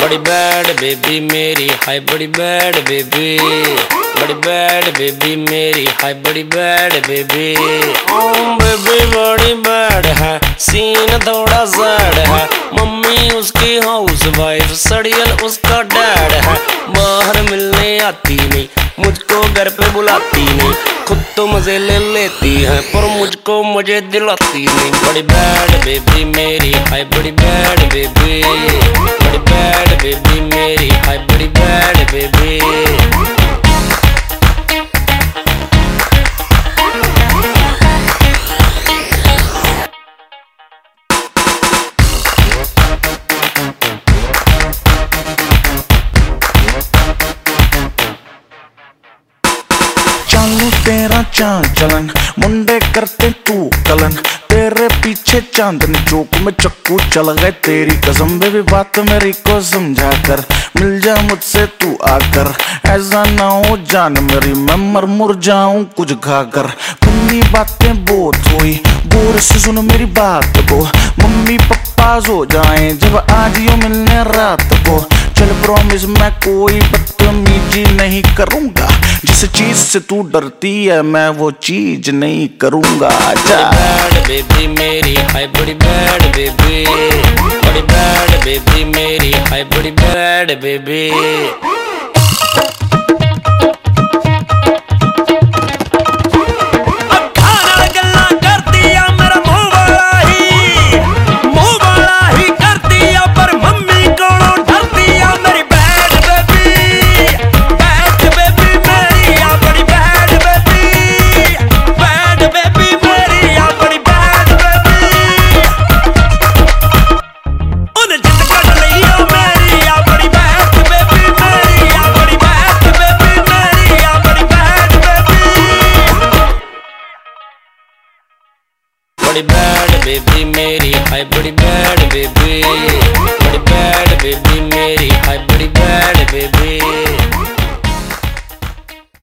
बड़ी bad baby मेरी, हाय बड़ी बैड बेबी बड़ी बैड बेबी मेरी, हाय बड़ी बैड बेबी ओम बेबी बड़ी बैड है सीन थोड़ा सैड है। मम्मी उसकी हाउस वाइफ सड़ियल उसका डैड है। बाहर मिलने आती नहीं, मुझको घर पे बुलाती नहीं। खुद तो मज़े ले लेती है, पर मुझको मुझे दिलाती नहीं। बड़ी बैड बेबी मेरी, हाय बड़ी बैड बेबी बेबी मेरी हाय बड़ी बैड बेबी तेरा चाँद चलन मुंडे करते तू कलन। तेरे पीछे चांदनी चौक में चक्कू चल गए। तेरी कसम बेबी, बात मेरी को समझा कर। मिल जा मुझसे तू आकर। ऐसा ना हो जान मेरी, मैं मर मुर जाऊँ कुछ खाकर। मम्मी बातें बहुत हुई गौर से सुन मेरी बात को। मम्मी पप्पा हो जाए जब आज यो मिलने रात को। चल प्रॉमिस मैं कोई बदतमीजी नहीं करूँगा। जिस चीज़ से तू डरती है, मैं वो चीज़ नहीं करूँगा। जा। lady. I put bad, baby. ਬੜੀ ਬੈਡ ਬੇਬੀ ਮੇਰੀ ਹਾਈ ਬੜੀ ਬੈਡ ਬੇਬੀ ਬੜੀ ਬੈਡ ਬੇਬੀ ਮੇਰੀ ਹਾਈ ਬੜੀ ਬੈਡ ਬੇਬੀ